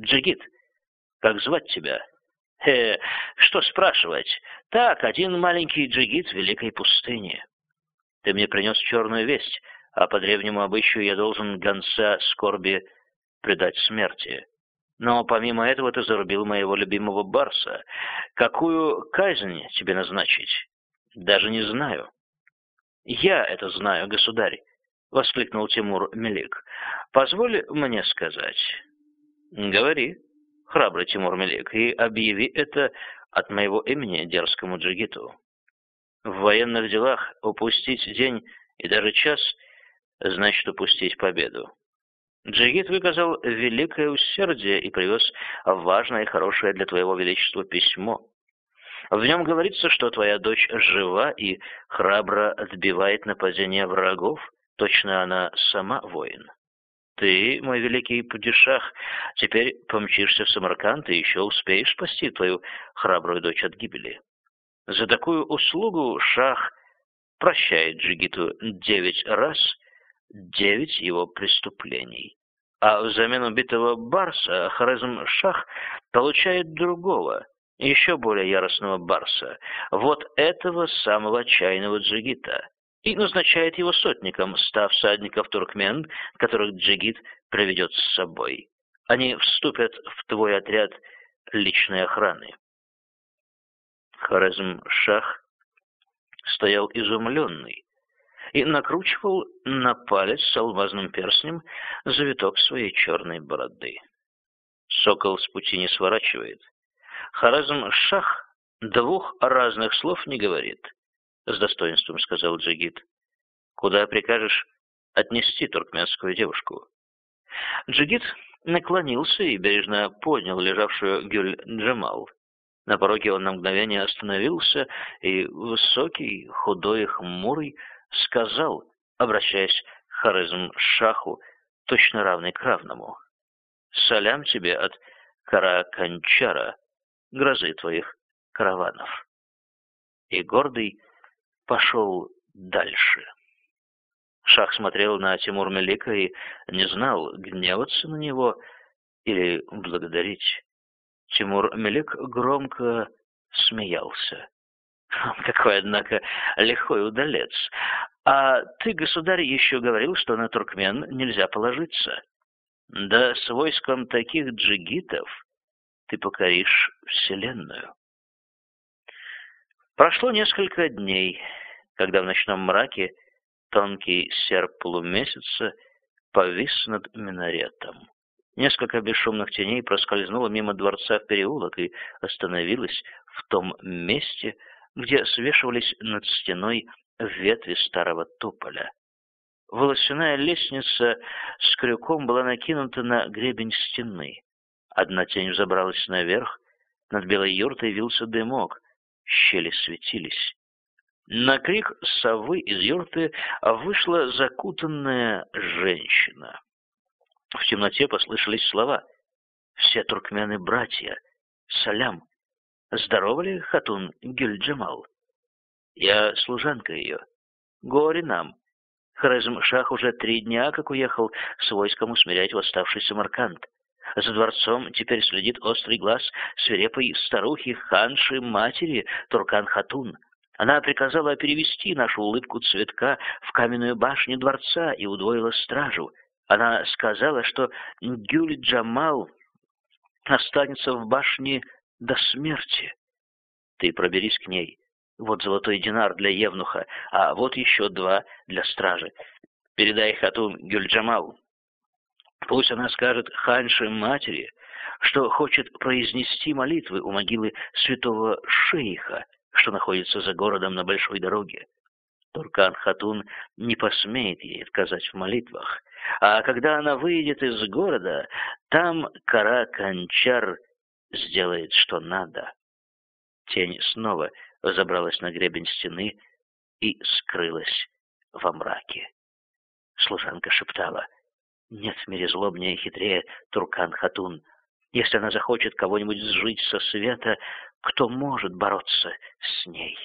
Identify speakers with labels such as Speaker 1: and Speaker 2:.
Speaker 1: Джигит, как звать тебя? Э, что спрашивать? Так, один маленький джигит в великой пустыне. Ты мне принес черную весть, а по древнему обычаю я должен гонца скорби предать смерти. Но помимо этого ты зарубил моего любимого барса. Какую казнь тебе назначить? Даже не знаю. Я это знаю, государь, — воскликнул Тимур Мелик. Позволь мне сказать. Говори, храбрый Тимур Мелик, и объяви это от моего имени дерзкому джигиту. В военных делах упустить день и даже час значит упустить победу. Джигит выказал великое усердие и привез важное и хорошее для твоего величества письмо. В нем говорится, что твоя дочь жива и храбро отбивает нападение врагов, точно она сама воин. Ты, мой великий падишах, теперь помчишься в Самарканд и еще успеешь спасти твою храбрую дочь от гибели. За такую услугу шах прощает Джигиту девять раз девять его преступлений. А взамен убитого Барса Хорезм-Шах получает другого, еще более яростного Барса, вот этого самого отчаянного Джигита, и назначает его сотником, став всадников туркмен, которых Джигит приведет с собой. Они вступят в твой отряд личной охраны. Хорезм-Шах стоял изумленный и накручивал на палец с алмазным перстнем завиток своей черной бороды. Сокол с пути не сворачивает. Хорезм-Шах двух разных слов не говорит, — с достоинством сказал Джигит. Куда прикажешь отнести туркменскую девушку? Джигит наклонился и бережно поднял лежавшую Гюль Джамал. На пороге он на мгновение остановился, и высокий, худой и хмурый сказал, обращаясь к Хорезм-Шаху, точно равный к равному, «Салям тебе от Караканчара, грозы твоих караванов». И гордый пошел дальше. Шах смотрел на Тимур Мелика и не знал, гневаться на него или благодарить. Тимур Мелик громко смеялся. Какой, однако, лихой удалец. А ты, государь, еще говорил, что на туркмен нельзя положиться. Да с войском таких джигитов ты покоришь вселенную. Прошло несколько дней, когда в ночном мраке тонкий серп полумесяца повис над минаретом. Несколько бесшумных теней проскользнуло мимо дворца в переулок и остановилось в том месте, где свешивались над стеной ветви старого тополя. Волосяная лестница с крюком была накинута на гребень стены. Одна тень взобралась наверх, над белой юртой вился дымок, щели светились. На крик совы из юрты вышла закутанная женщина. В темноте послышались слова. «Все туркмены братья. Салям. Здорово ли, Хатун Гюльджамал? Я служанка ее. Горе нам. Хорезм-Шах уже три дня, как уехал с войском усмирять восставший Самарканд. За дворцом теперь следит острый глаз свирепой старухи Ханши матери Туркан-Хатун. Она приказала перевести нашу улыбку цветка в каменную башню дворца и удвоила стражу — она сказала, что Гюль Джамал останется в башне до смерти. Ты проберись к ней. Вот золотой динар для Евнуха, а вот еще два для стражи. Передай Хатун Гюльджамал. Пусть она скажет Ханьше матери, что хочет произнести молитвы у могилы святого шейха, что находится за городом на большой дороге. Туркан Хатун не посмеет ей отказать в молитвах, а когда она выйдет из города, там кара Кончар сделает, что надо. Тень снова забралась на гребень стены и скрылась во мраке. Служанка шептала, «Нет в мире злобнее и хитрее Туркан-Хатун. Если она захочет кого-нибудь сжить со света, кто может бороться с ней?»